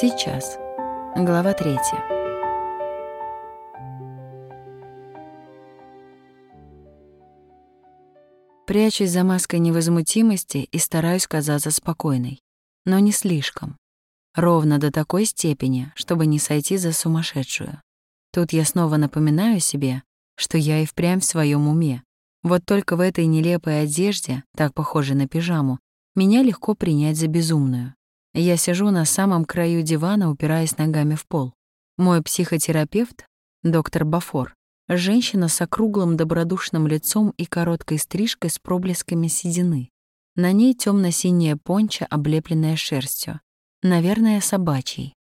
Сейчас. Глава третья. Прячусь за маской невозмутимости и стараюсь казаться спокойной. Но не слишком. Ровно до такой степени, чтобы не сойти за сумасшедшую. Тут я снова напоминаю себе, что я и впрямь в своем уме. Вот только в этой нелепой одежде, так похожей на пижаму, меня легко принять за безумную. Я сижу на самом краю дивана, упираясь ногами в пол. Мой психотерапевт, доктор Бафор, женщина с округлым добродушным лицом и короткой стрижкой с проблесками седины. На ней темно синяя понча, облепленная шерстью. Наверное, собачьей.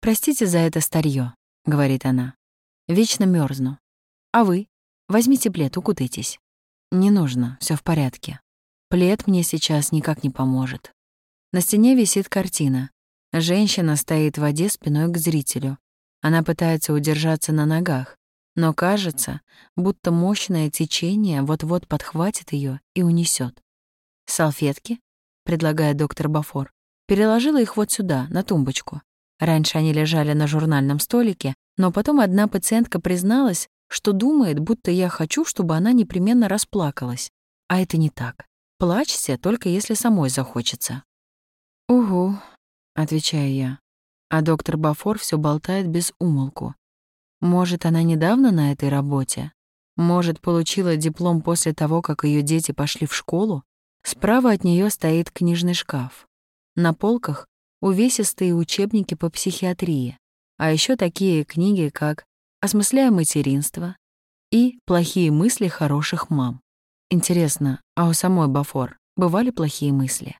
«Простите за это старье, говорит она. «Вечно мерзну. А вы? Возьмите плед, укутайтесь». «Не нужно, все в порядке. Плед мне сейчас никак не поможет». На стене висит картина. Женщина стоит в воде спиной к зрителю. Она пытается удержаться на ногах, но кажется, будто мощное течение вот-вот подхватит ее и унесет. «Салфетки?» — предлагает доктор Бафор. Переложила их вот сюда, на тумбочку. Раньше они лежали на журнальном столике, но потом одна пациентка призналась, что думает, будто я хочу, чтобы она непременно расплакалась. А это не так. Плачься, только если самой захочется. «Угу», — отвечаю я. А доктор Бафор все болтает без умолку. Может, она недавно на этой работе? Может, получила диплом после того, как ее дети пошли в школу? Справа от нее стоит книжный шкаф. На полках увесистые учебники по психиатрии, а еще такие книги, как «Осмысляя материнство» и «Плохие мысли хороших мам». Интересно, а у самой Бафор бывали плохие мысли?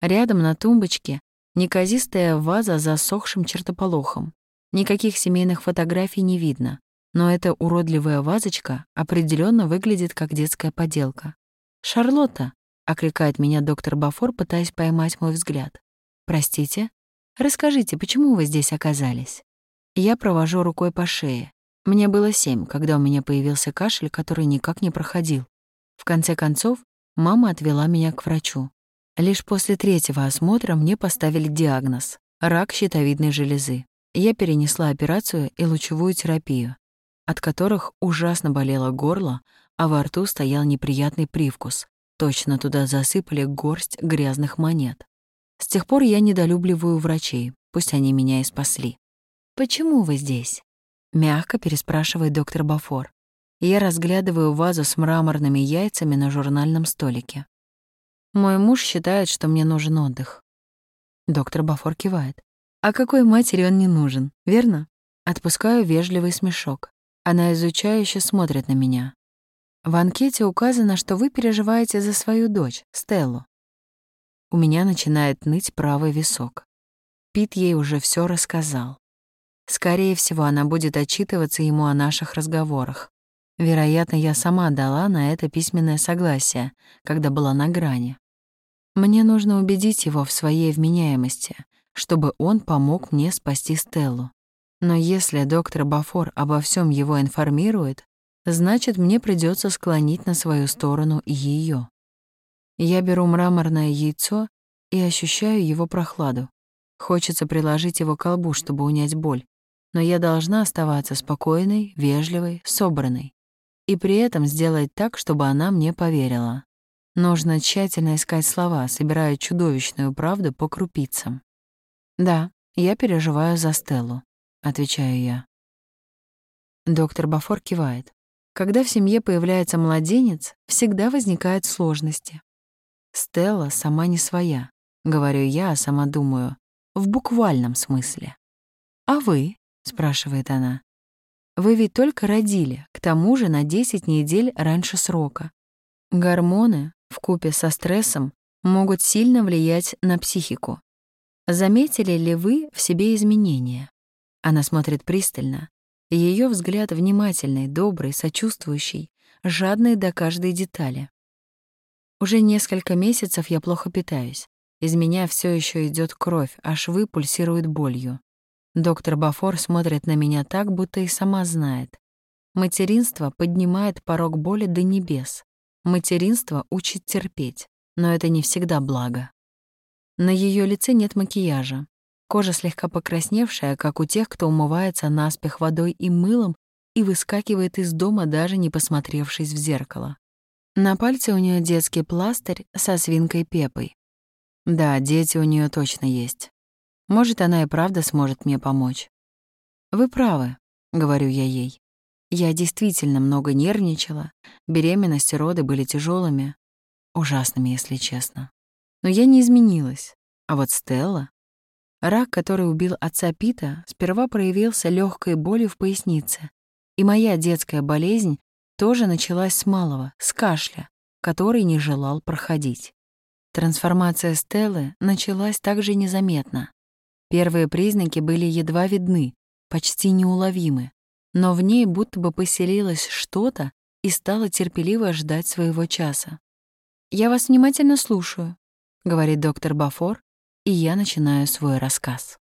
Рядом на тумбочке неказистая ваза с засохшим чертополохом. Никаких семейных фотографий не видно, но эта уродливая вазочка определенно выглядит как детская поделка. «Шарлотта!» — окликает меня доктор Бафор, пытаясь поймать мой взгляд. «Простите? Расскажите, почему вы здесь оказались?» Я провожу рукой по шее. Мне было семь, когда у меня появился кашель, который никак не проходил. В конце концов, мама отвела меня к врачу. Лишь после третьего осмотра мне поставили диагноз — рак щитовидной железы. Я перенесла операцию и лучевую терапию, от которых ужасно болело горло, а во рту стоял неприятный привкус. Точно туда засыпали горсть грязных монет. С тех пор я недолюбливаю врачей, пусть они меня и спасли. «Почему вы здесь?» — мягко переспрашивает доктор Бафор. Я разглядываю вазу с мраморными яйцами на журнальном столике. Мой муж считает, что мне нужен отдых. Доктор Бафор кивает. А какой матери он не нужен, верно? Отпускаю вежливый смешок. Она изучающе смотрит на меня. В анкете указано, что вы переживаете за свою дочь, Стеллу. У меня начинает ныть правый висок. Пит ей уже все рассказал. Скорее всего, она будет отчитываться ему о наших разговорах. Вероятно, я сама дала на это письменное согласие, когда была на грани. Мне нужно убедить его в своей вменяемости, чтобы он помог мне спасти Стеллу. Но если доктор Бафор обо всем его информирует, значит, мне придется склонить на свою сторону и ее. Я беру мраморное яйцо и ощущаю его прохладу. Хочется приложить его к колбу, чтобы унять боль, но я должна оставаться спокойной, вежливой, собранной и при этом сделать так, чтобы она мне поверила. Нужно тщательно искать слова, собирая чудовищную правду по крупицам. «Да, я переживаю за Стеллу», — отвечаю я. Доктор Бафор кивает. Когда в семье появляется младенец, всегда возникают сложности. Стелла сама не своя, говорю я, а сама думаю, в буквальном смысле. «А вы?» — спрашивает она. «Вы ведь только родили, к тому же на 10 недель раньше срока. Гормоны, в купе со стрессом могут сильно влиять на психику. Заметили ли вы в себе изменения? Она смотрит пристально. Ее взгляд внимательный, добрый, сочувствующий, жадный до каждой детали. Уже несколько месяцев я плохо питаюсь. Из меня все еще идет кровь, а швы пульсируют болью. Доктор Бафор смотрит на меня так, будто и сама знает. Материнство поднимает порог боли до небес. Материнство учит терпеть, но это не всегда благо. На ее лице нет макияжа. Кожа слегка покрасневшая, как у тех, кто умывается наспех водой и мылом и выскакивает из дома, даже не посмотревшись в зеркало. На пальце у нее детский пластырь со свинкой Пепой. Да, дети у нее точно есть. Может, она и правда сможет мне помочь. «Вы правы», — говорю я ей. Я действительно много нервничала, беременность и роды были тяжелыми, ужасными, если честно. Но я не изменилась. А вот Стелла... Рак, который убил отца Пита, сперва проявился легкой болью в пояснице. И моя детская болезнь тоже началась с малого, с кашля, который не желал проходить. Трансформация Стеллы началась также незаметно. Первые признаки были едва видны, почти неуловимы, но в ней будто бы поселилось что-то и стало терпеливо ждать своего часа. «Я вас внимательно слушаю», — говорит доктор Бафор, и я начинаю свой рассказ.